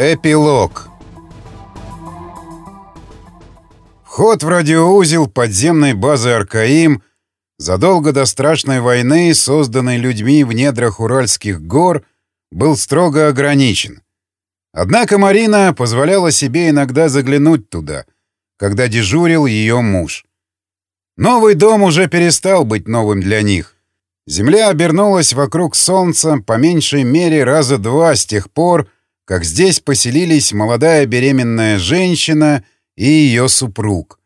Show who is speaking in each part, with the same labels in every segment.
Speaker 1: Эпилог Вход в радиоузел подземной базы Аркаим задолго до страшной войны, созданной людьми в недрах Уральских гор, был строго ограничен. Однако Марина позволяла себе иногда заглянуть туда, когда дежурил ее муж. Новый дом уже перестал быть новым для них. Земля обернулась вокруг Солнца по меньшей мере раза два с тех пор, как здесь поселились молодая беременная женщина и ее супруг.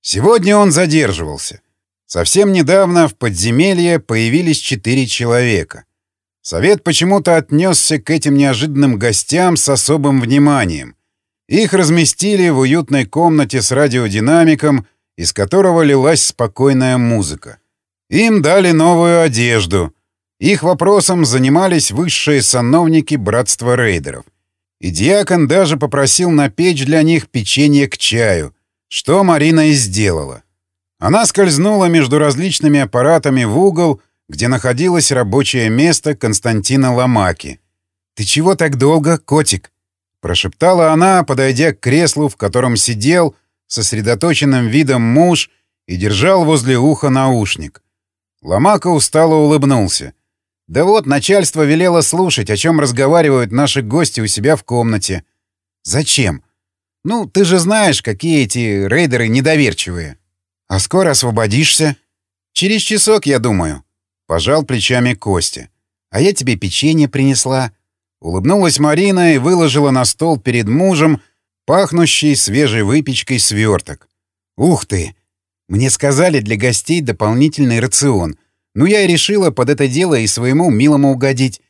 Speaker 1: Сегодня он задерживался. Совсем недавно в подземелье появились четыре человека. Совет почему-то отнесся к этим неожиданным гостям с особым вниманием. Их разместили в уютной комнате с радиодинамиком, из которого лилась спокойная музыка. Им дали новую одежду — их вопросом занимались высшие сановники братства рейдеров. И диакон даже попросил напечь для них печенье к чаю, что Марина и сделала. Она скользнула между различными аппаратами в угол, где находилось рабочее место Константина Ломаки. «Ты чего так долго, котик?» — прошептала она, подойдя к креслу, в котором сидел сосредоточенным видом муж и держал возле уха наушник. Ломака устало улыбнулся. Да вот, начальство велело слушать, о чем разговаривают наши гости у себя в комнате. Зачем? Ну, ты же знаешь, какие эти рейдеры недоверчивые. А скоро освободишься? Через часок, я думаю. Пожал плечами Костя. А я тебе печенье принесла. Улыбнулась Марина и выложила на стол перед мужем пахнущий свежей выпечкой сверток. Ух ты! Мне сказали для гостей дополнительный рацион. Ну, я и решила под это дело и своему милому угодить.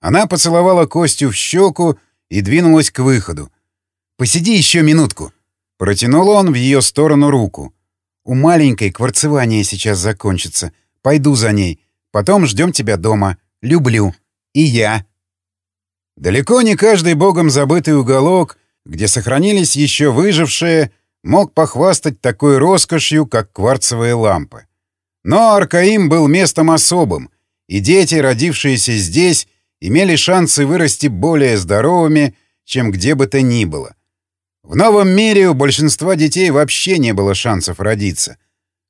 Speaker 1: Она поцеловала Костю в щеку и двинулась к выходу. «Посиди еще минутку». Протянул он в ее сторону руку. «У маленькой кварцевание сейчас закончится. Пойду за ней. Потом ждем тебя дома. Люблю. И я». Далеко не каждый богом забытый уголок, где сохранились еще выжившие, мог похвастать такой роскошью, как кварцевые лампы. Но Аркаим был местом особым, и дети, родившиеся здесь, имели шансы вырасти более здоровыми, чем где бы то ни было. В новом мире у большинства детей вообще не было шансов родиться.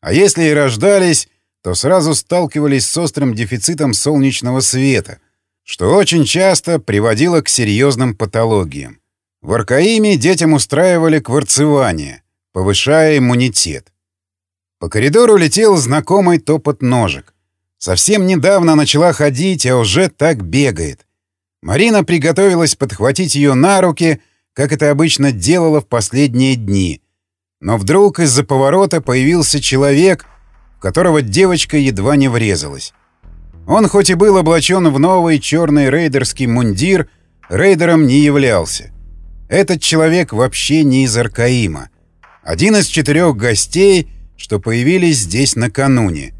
Speaker 1: А если и рождались, то сразу сталкивались с острым дефицитом солнечного света, что очень часто приводило к серьезным патологиям. В Аркаиме детям устраивали кварцевание, повышая иммунитет. По коридору летел знакомый топот ножек. Совсем недавно начала ходить, а уже так бегает. Марина приготовилась подхватить ее на руки, как это обычно делала в последние дни. Но вдруг из-за поворота появился человек, в которого девочка едва не врезалась. Он хоть и был облачен в новый черный рейдерский мундир, рейдером не являлся. Этот человек вообще не из Аркаима. Один из четырех гостей — что появились здесь накануне.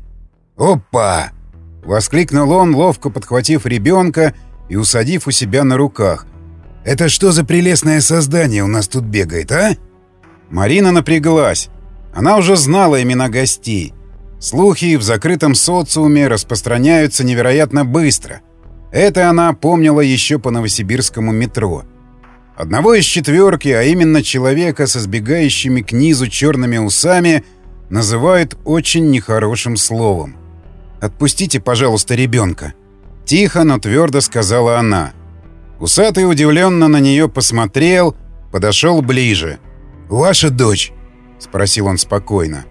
Speaker 1: «Опа!» — воскликнул он, ловко подхватив ребенка и усадив у себя на руках. «Это что за прелестное создание у нас тут бегает, а?» Марина напряглась. Она уже знала имена гостей. Слухи в закрытом социуме распространяются невероятно быстро. Это она помнила еще по новосибирскому метро. Одного из четверки, а именно человека со сбегающими к низу черными усами — называют очень нехорошим словом. «Отпустите, пожалуйста, ребенка», — тихо, но твердо сказала она. Усатый удивленно на нее посмотрел, подошел ближе. «Ваша дочь?» — спросил он спокойно.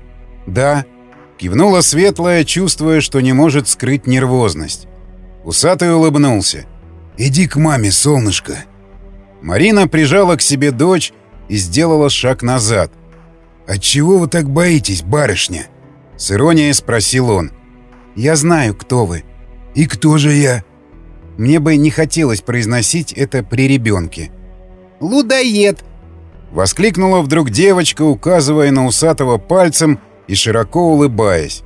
Speaker 1: «Да», — кивнула светлая, чувствуя, что не может скрыть нервозность. Усатый улыбнулся. «Иди к маме, солнышко». Марина прижала к себе дочь и сделала шаг назад — «Отчего вы так боитесь, барышня?» С иронией спросил он. «Я знаю, кто вы». «И кто же я?» Мне бы не хотелось произносить это при ребенке.
Speaker 2: «Лудоед!»
Speaker 1: Воскликнула вдруг девочка, указывая на усатого пальцем и широко улыбаясь.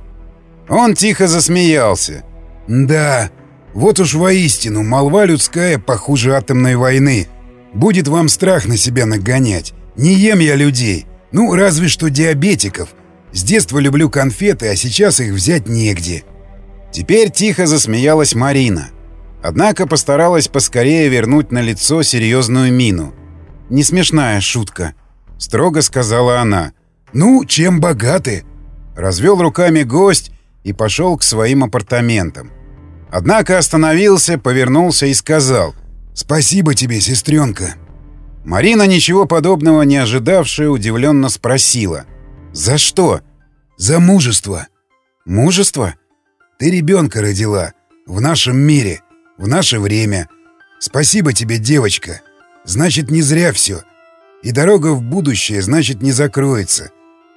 Speaker 1: Он тихо засмеялся. «Да, вот уж воистину, молва людская похуже атомной войны. Будет вам страх на себя нагонять. Не ем я людей. Ну, разве что диабетиков. С детства люблю конфеты, а сейчас их взять негде. Теперь тихо засмеялась Марина. Однако постаралась поскорее вернуть на лицо серьезную мину. «Не смешная шутка», — строго сказала она.
Speaker 3: «Ну, чем богаты?»
Speaker 1: Развел руками гость и пошел к своим апартаментам. Однако остановился, повернулся и сказал
Speaker 3: «Спасибо тебе, сестренка».
Speaker 1: Марина, ничего подобного не ожидавшая, удивленно спросила «За что?»
Speaker 3: «За мужество».
Speaker 1: «Мужество?»
Speaker 3: «Ты ребенка родила. В нашем мире. В наше время. Спасибо тебе, девочка. Значит, не зря все. И дорога в будущее, значит, не закроется.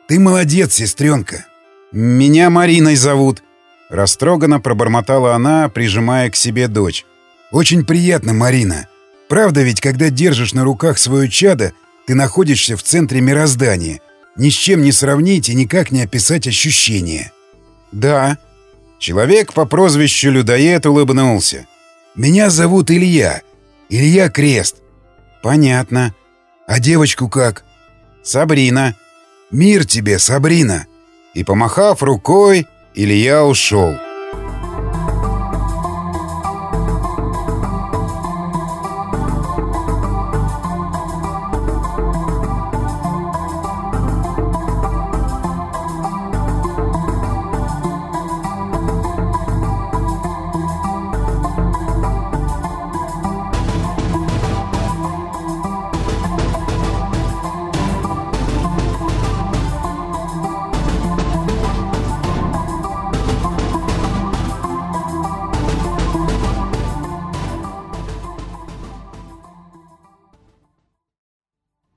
Speaker 3: Ты молодец, сестренка».
Speaker 1: «Меня Мариной зовут», — растроганно пробормотала она, прижимая к себе дочь.
Speaker 3: «Очень приятно, Марина. Правда ведь, когда держишь на руках свое чадо, ты находишься в центре мироздания. Ни с чем не сравнить и никак не описать ощущения».
Speaker 1: «Да». Человек по прозвищу Людоед улыбнулся.
Speaker 3: «Меня зовут Илья. Илья Крест».
Speaker 1: «Понятно.
Speaker 3: А девочку как?»
Speaker 1: «Сабрина».
Speaker 3: «Мир тебе, Сабрина!»
Speaker 1: И, помахав рукой, Илья ушел.